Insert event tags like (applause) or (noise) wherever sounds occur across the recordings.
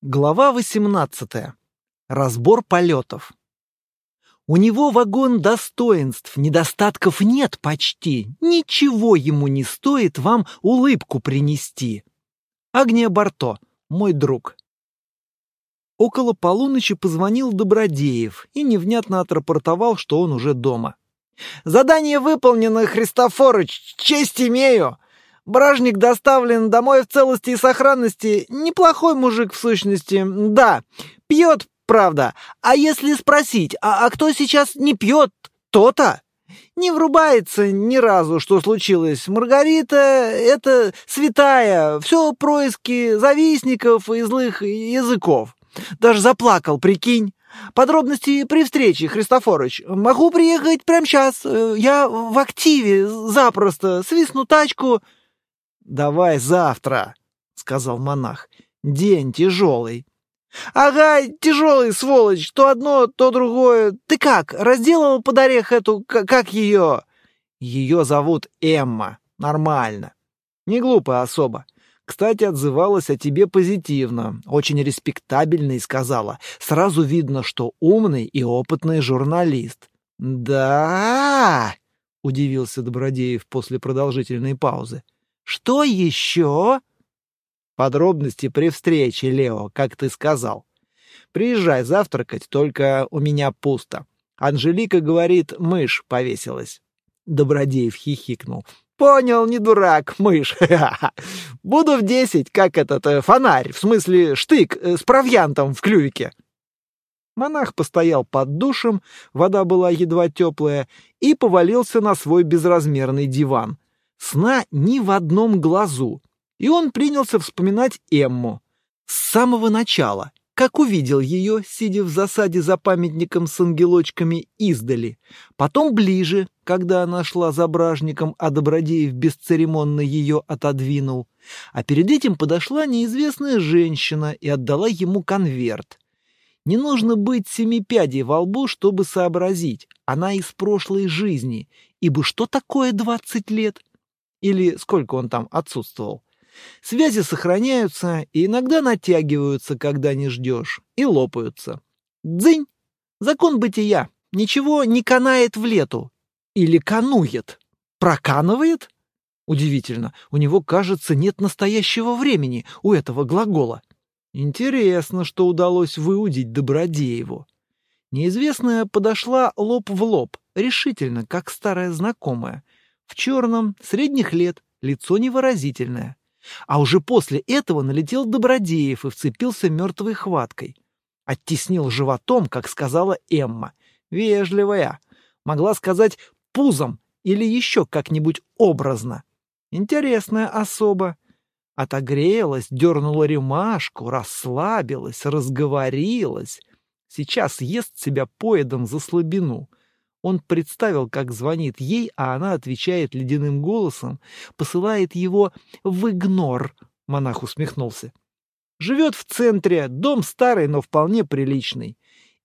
Глава 18. Разбор полетов. У него вагон достоинств, недостатков нет почти. Ничего ему не стоит вам улыбку принести. Агния Барто, мой друг. Около полуночи позвонил Добродеев и невнятно отрапортовал, что он уже дома. «Задание выполнено, Христофорыч, честь имею!» Бражник доставлен домой в целости и сохранности. Неплохой мужик в сущности, да. Пьет, правда. А если спросить, а, а кто сейчас не пьет, то-то? Не врубается ни разу, что случилось. Маргарита — это святая, все происки завистников и злых языков. Даже заплакал, прикинь. Подробности при встрече, Христофорыч. Могу приехать прямо сейчас. Я в активе, запросто. Свистну тачку. «Давай завтра», — сказал монах. «День тяжелый». «Ага, тяжелый, сволочь, то одно, то другое. Ты как, разделал под орех эту, как ее?» «Ее зовут Эмма. Нормально. Не глупая особа. Кстати, отзывалась о тебе позитивно, очень респектабельно и сказала. Сразу видно, что умный и опытный журналист». «Да?» — удивился Добродеев после продолжительной паузы. Что еще? Подробности при встрече, Лео, как ты сказал. Приезжай завтракать, только у меня пусто. Анжелика говорит, мышь повесилась. Добродеев хихикнул. Понял, не дурак, мышь. (laughs) Буду в десять, как этот э, фонарь, в смысле штык э, с провьянтом в клювике. Монах постоял под душем, вода была едва теплая, и повалился на свой безразмерный диван. Сна ни в одном глазу, и он принялся вспоминать Эмму. С самого начала, как увидел ее, сидя в засаде за памятником с ангелочками издали, потом ближе, когда она шла за бражником, а Добродеев бесцеремонно ее отодвинул, а перед этим подошла неизвестная женщина и отдала ему конверт. Не нужно быть семипядей во лбу, чтобы сообразить, она из прошлой жизни, ибо что такое двадцать лет? Или сколько он там отсутствовал. Связи сохраняются и иногда натягиваются, когда не ждешь, и лопаются. Дзынь! Закон бытия. Ничего не канает в лету. Или канует. Проканывает? Удивительно, у него, кажется, нет настоящего времени у этого глагола. Интересно, что удалось выудить Добродееву. Неизвестная подошла лоб в лоб, решительно, как старая знакомая — в черном, средних лет, лицо невыразительное. А уже после этого налетел Добродеев и вцепился мертвой хваткой. Оттеснил животом, как сказала Эмма. Вежливая. Могла сказать пузом или еще как-нибудь образно. Интересная особа. Отогрелась, дернула рюмашку, расслабилась, разговорилась. Сейчас ест себя поедом за слабину. Он представил, как звонит ей, а она отвечает ледяным голосом, посылает его в игнор. Монах усмехнулся. Живет в центре, дом старый, но вполне приличный.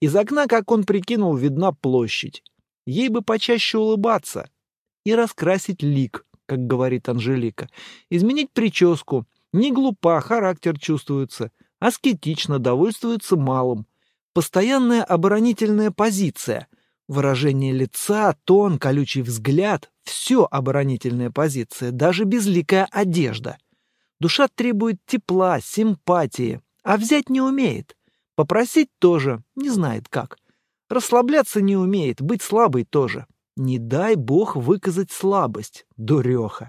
Из окна, как он прикинул, видна площадь. Ей бы почаще улыбаться и раскрасить лик, как говорит Анжелика. Изменить прическу. Не глупа, характер чувствуется. Аскетично, довольствуется малым. Постоянная оборонительная позиция — Выражение лица, тон, колючий взгляд — все оборонительная позиция, даже безликая одежда. Душа требует тепла, симпатии, а взять не умеет. Попросить тоже, не знает как. Расслабляться не умеет, быть слабой тоже. Не дай бог выказать слабость, дуреха.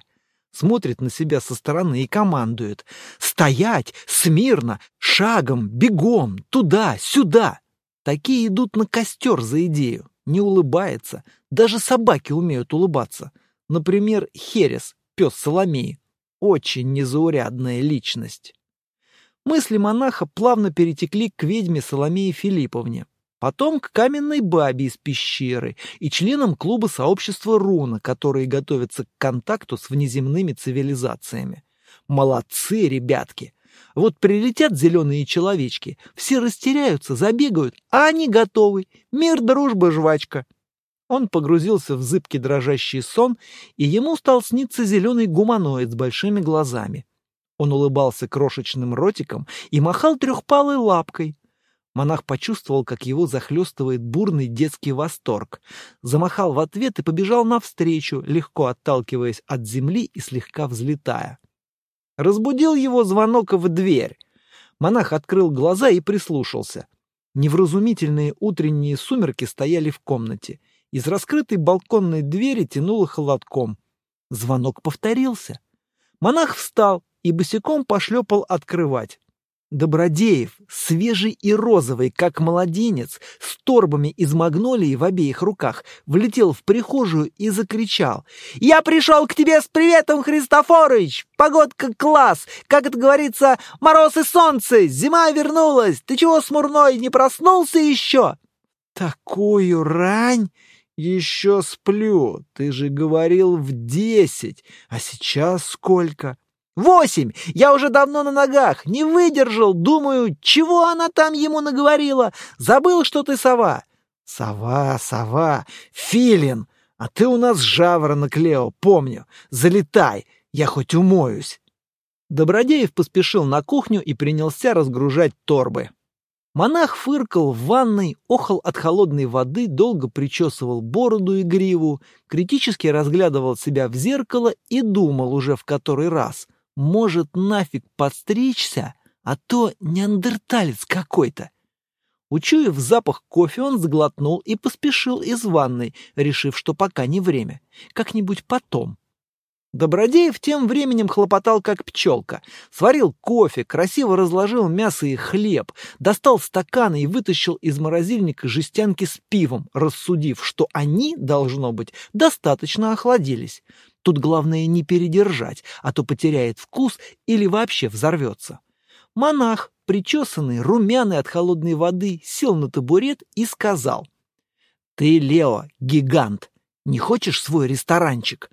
Смотрит на себя со стороны и командует. Стоять, смирно, шагом, бегом, туда, сюда. Такие идут на костер за идею не улыбается. Даже собаки умеют улыбаться. Например, Херес, пес Соломеи. Очень незаурядная личность. Мысли монаха плавно перетекли к ведьме Соломее Филипповне, потом к каменной бабе из пещеры и членам клуба сообщества Руна, которые готовятся к контакту с внеземными цивилизациями. Молодцы, ребятки! Вот прилетят зеленые человечки, все растеряются, забегают, а они готовы. Мир, дружба, жвачка. Он погрузился в зыбкий дрожащий сон, и ему стал сниться зеленый гуманоид с большими глазами. Он улыбался крошечным ротиком и махал трехпалой лапкой. Монах почувствовал, как его захлестывает бурный детский восторг. Замахал в ответ и побежал навстречу, легко отталкиваясь от земли и слегка взлетая. Разбудил его звонок в дверь. Монах открыл глаза и прислушался. Невразумительные утренние сумерки стояли в комнате. Из раскрытой балконной двери тянуло холодком. Звонок повторился. Монах встал и босиком пошлепал открывать. Добродеев, свежий и розовый, как младенец, с торбами из магнолии в обеих руках, влетел в прихожую и закричал. «Я пришел к тебе с приветом, Христофорыч! Погодка класс! Как это говорится, мороз и солнце! Зима вернулась! Ты чего, смурной, не проснулся еще?» «Такую рань!» «Еще сплю. Ты же говорил в десять. А сейчас сколько?» «Восемь! Я уже давно на ногах. Не выдержал. Думаю, чего она там ему наговорила? Забыл, что ты сова?» «Сова, сова. Филин. А ты у нас жаворонок, Лео, помню. Залетай. Я хоть умоюсь». Добродеев поспешил на кухню и принялся разгружать торбы. Монах фыркал в ванной, охал от холодной воды, долго причесывал бороду и гриву, критически разглядывал себя в зеркало и думал уже в который раз. Может, нафиг подстричься, а то неандерталец какой-то. Учуяв запах кофе, он сглотнул и поспешил из ванной, решив, что пока не время. Как-нибудь потом. Добродеев тем временем хлопотал как пчелка. Сварил кофе, красиво разложил мясо и хлеб, достал стаканы и вытащил из морозильника жестянки с пивом, рассудив, что они, должно быть, достаточно охладились. Тут главное не передержать, а то потеряет вкус или вообще взорвется. Монах, причесанный, румяный от холодной воды, сел на табурет и сказал. «Ты, Лео, гигант, не хочешь свой ресторанчик?»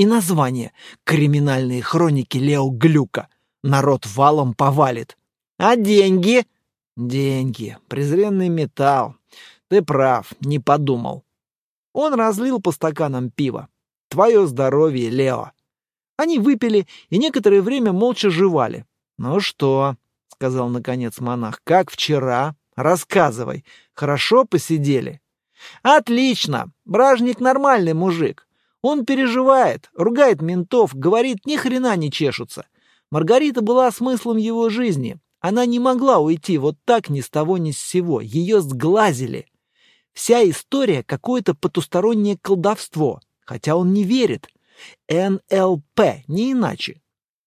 И название «Криминальные хроники Лео Глюка». Народ валом повалит. А деньги? Деньги. Презренный металл. Ты прав, не подумал. Он разлил по стаканам пива. Твое здоровье, Лео. Они выпили и некоторое время молча жевали. Ну что, сказал наконец монах, как вчера? Рассказывай. Хорошо посидели? Отлично. Бражник нормальный мужик. Он переживает, ругает ментов, говорит, ни хрена не чешутся. Маргарита была смыслом его жизни. Она не могла уйти вот так ни с того ни с сего. Ее сглазили. Вся история — какое-то потустороннее колдовство, хотя он не верит. НЛП, не иначе.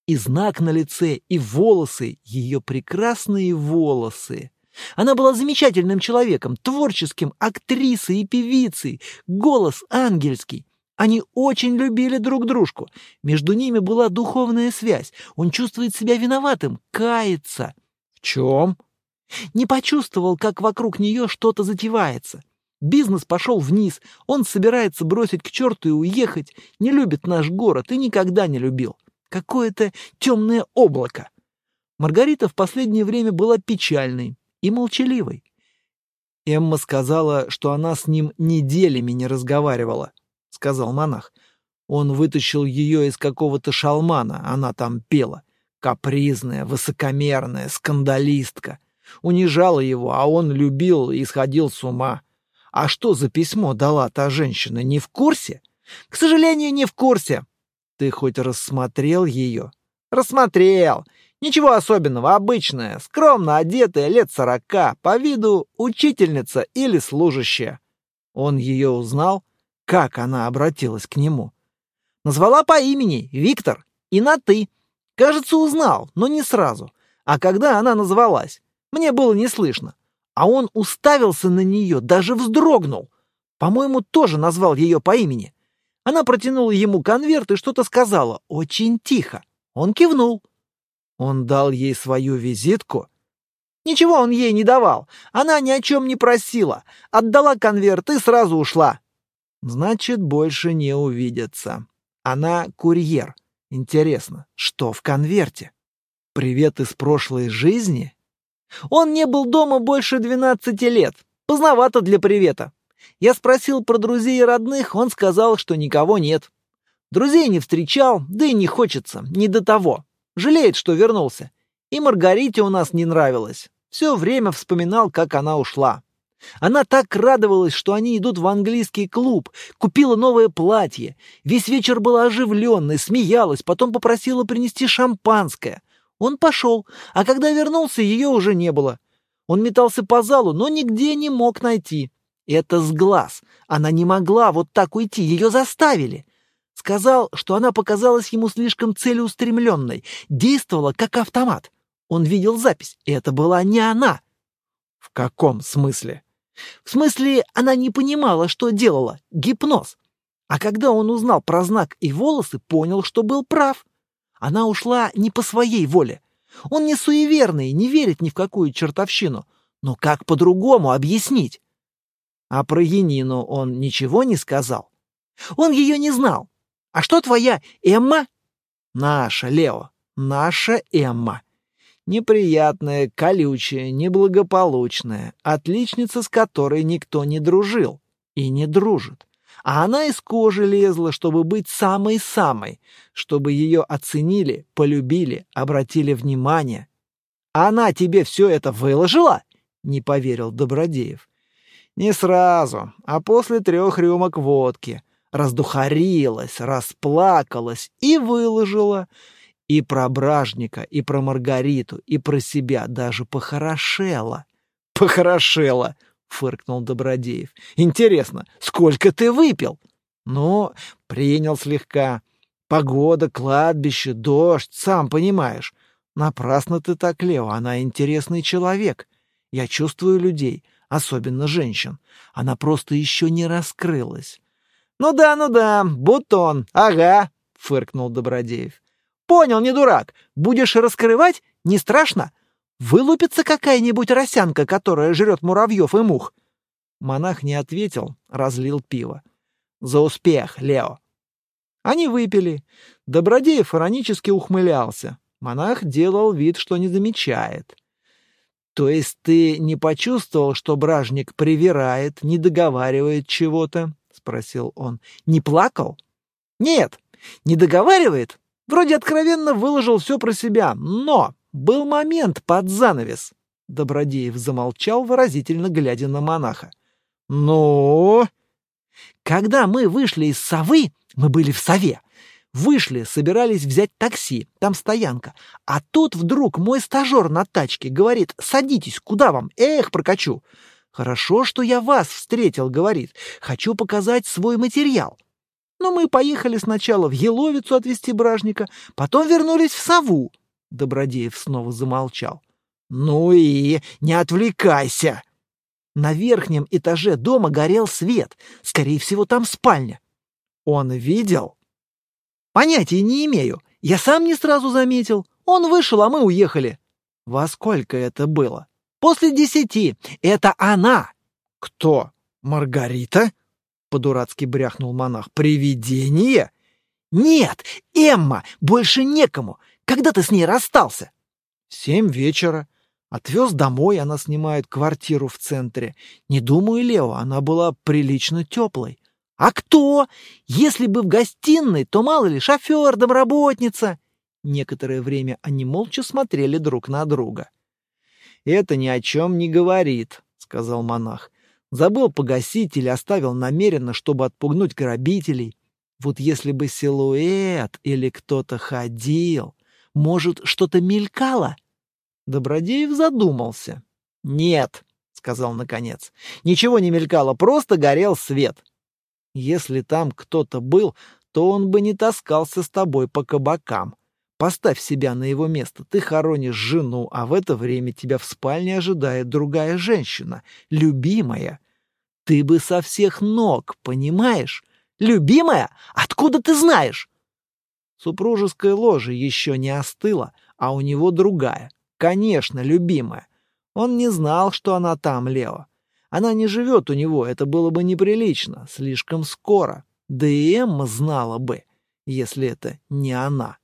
И знак на лице, и волосы, ее прекрасные волосы. Она была замечательным человеком, творческим, актрисой и певицей, голос ангельский. Они очень любили друг дружку. Между ними была духовная связь. Он чувствует себя виноватым, кается. В чем? Не почувствовал, как вокруг нее что-то затевается. Бизнес пошел вниз, он собирается бросить к черту и уехать, не любит наш город и никогда не любил. Какое-то темное облако. Маргарита в последнее время была печальной и молчаливой. Эмма сказала, что она с ним неделями не разговаривала сказал монах. Он вытащил ее из какого-то шалмана, она там пела. Капризная, высокомерная, скандалистка. Унижала его, а он любил и сходил с ума. А что за письмо дала та женщина, не в курсе? К сожалению, не в курсе. Ты хоть рассмотрел ее? Рассмотрел. Ничего особенного, обычная, скромно одетая, лет сорока, по виду учительница или служащая. Он ее узнал? Как она обратилась к нему. Назвала по имени Виктор и на «ты». Кажется, узнал, но не сразу. А когда она назвалась, мне было не слышно. А он уставился на нее, даже вздрогнул. По-моему, тоже назвал ее по имени. Она протянула ему конверт и что-то сказала, очень тихо. Он кивнул. Он дал ей свою визитку. Ничего он ей не давал. Она ни о чем не просила. Отдала конверт и сразу ушла. Значит, больше не увидятся. Она курьер. Интересно, что в конверте? Привет из прошлой жизни? Он не был дома больше двенадцати лет. Поздновато для привета. Я спросил про друзей и родных, он сказал, что никого нет. Друзей не встречал, да и не хочется, не до того. Жалеет, что вернулся. И Маргарите у нас не нравилось. Все время вспоминал, как она ушла. Она так радовалась, что они идут в английский клуб, купила новое платье. Весь вечер была оживленной, смеялась, потом попросила принести шампанское. Он пошел, а когда вернулся, ее уже не было. Он метался по залу, но нигде не мог найти. Это с глаз. Она не могла вот так уйти, ее заставили. Сказал, что она показалась ему слишком целеустремленной, действовала как автомат. Он видел запись, и это была не она. В каком смысле? В смысле, она не понимала, что делала. Гипноз. А когда он узнал про знак и волосы, понял, что был прав. Она ушла не по своей воле. Он не суеверный, не верит ни в какую чертовщину. Но как по-другому объяснить? А про Янину он ничего не сказал? Он ее не знал. А что твоя Эмма? Наша, Лео, наша Эмма. Неприятная, колючая, неблагополучная, отличница, с которой никто не дружил и не дружит. А она из кожи лезла, чтобы быть самой-самой, чтобы ее оценили, полюбили, обратили внимание. «Она тебе все это выложила?» — не поверил Добродеев. «Не сразу, а после трех рюмок водки. Раздухарилась, расплакалась и выложила. И про Бражника, и про Маргариту, и про себя даже похорошела. Похорошела, фыркнул Добродеев. Интересно, сколько ты выпил? Ну, принял слегка. Погода, кладбище, дождь, сам понимаешь. Напрасно ты так, Лео, она интересный человек. Я чувствую людей, особенно женщин. Она просто еще не раскрылась. Ну да, ну да, бутон, ага, фыркнул Добродеев. Понял, не дурак. Будешь раскрывать? Не страшно? Вылупится какая-нибудь росянка, которая жрет муравьев и мух?» Монах не ответил, разлил пиво. «За успех, Лео!» Они выпили. Добродеев иронически ухмылялся. Монах делал вид, что не замечает. «То есть ты не почувствовал, что бражник привирает, не договаривает чего-то?» — спросил он. «Не плакал?» «Нет, не договаривает, Вроде откровенно выложил все про себя, но был момент под занавес. Добродеев замолчал, выразительно глядя на монаха. «Ну?» «Когда мы вышли из совы, мы были в сове. Вышли, собирались взять такси, там стоянка. А тут вдруг мой стажер на тачке говорит, садитесь, куда вам? Эх, прокачу. Хорошо, что я вас встретил, говорит. Хочу показать свой материал. Но мы поехали сначала в Еловицу отвезти бражника, потом вернулись в Сову. Добродеев снова замолчал. Ну и не отвлекайся. На верхнем этаже дома горел свет. Скорее всего, там спальня. Он видел? Понятия не имею. Я сам не сразу заметил. Он вышел, а мы уехали. Во сколько это было? После десяти. Это она. Кто? Маргарита? По-дурацки бряхнул монах. «Привидение?» «Нет, Эмма, больше некому. Когда ты с ней расстался?» «Семь вечера. Отвез домой, она снимает квартиру в центре. Не думаю, Лео, она была прилично теплой». «А кто? Если бы в гостиной, то мало ли, шофер, домработница». Некоторое время они молча смотрели друг на друга. «Это ни о чем не говорит», — сказал монах. Забыл погасить или оставил намеренно, чтобы отпугнуть грабителей. Вот если бы силуэт или кто-то ходил, может, что-то мелькало? Добродеев задумался. «Нет», — сказал наконец, — «ничего не мелькало, просто горел свет». «Если там кто-то был, то он бы не таскался с тобой по кабакам. Поставь себя на его место. Ты хоронишь жену, а в это время тебя в спальне ожидает другая женщина, любимая. Ты бы со всех ног, понимаешь? Любимая? Откуда ты знаешь? Супружеская ложа еще не остыла, а у него другая. Конечно, любимая. Он не знал, что она там, Лео. Она не живет у него, это было бы неприлично, слишком скоро. Да и Эмма знала бы, если это не она.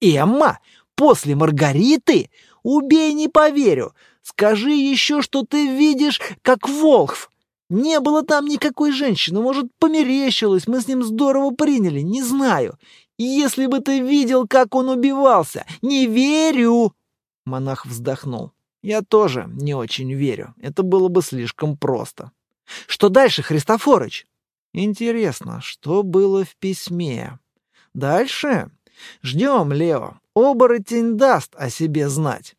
«Эмма? После Маргариты? Убей, не поверю! Скажи еще, что ты видишь, как Волхв!» Не было там никакой женщины, может, померещилось, мы с ним здорово приняли, не знаю. Если бы ты видел, как он убивался! Не верю!» Монах вздохнул. «Я тоже не очень верю. Это было бы слишком просто. Что дальше, Христофорыч?» «Интересно, что было в письме?» «Дальше? Ждем, Лео. Оборотень даст о себе знать».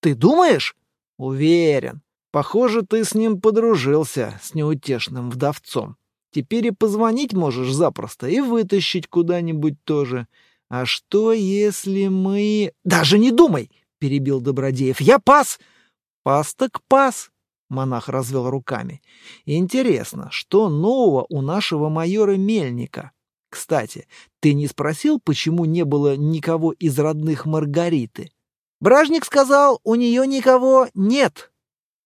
«Ты думаешь?» «Уверен. Похоже, ты с ним подружился, с неутешным вдовцом. Теперь и позвонить можешь запросто, и вытащить куда-нибудь тоже. А что, если мы... Даже не думай! — перебил Добродеев. Я пас! Пас так пас! Монах развел руками. Интересно, что нового у нашего майора Мельника? Кстати, ты не спросил, почему не было никого из родных Маргариты? Бражник сказал, у нее никого нет,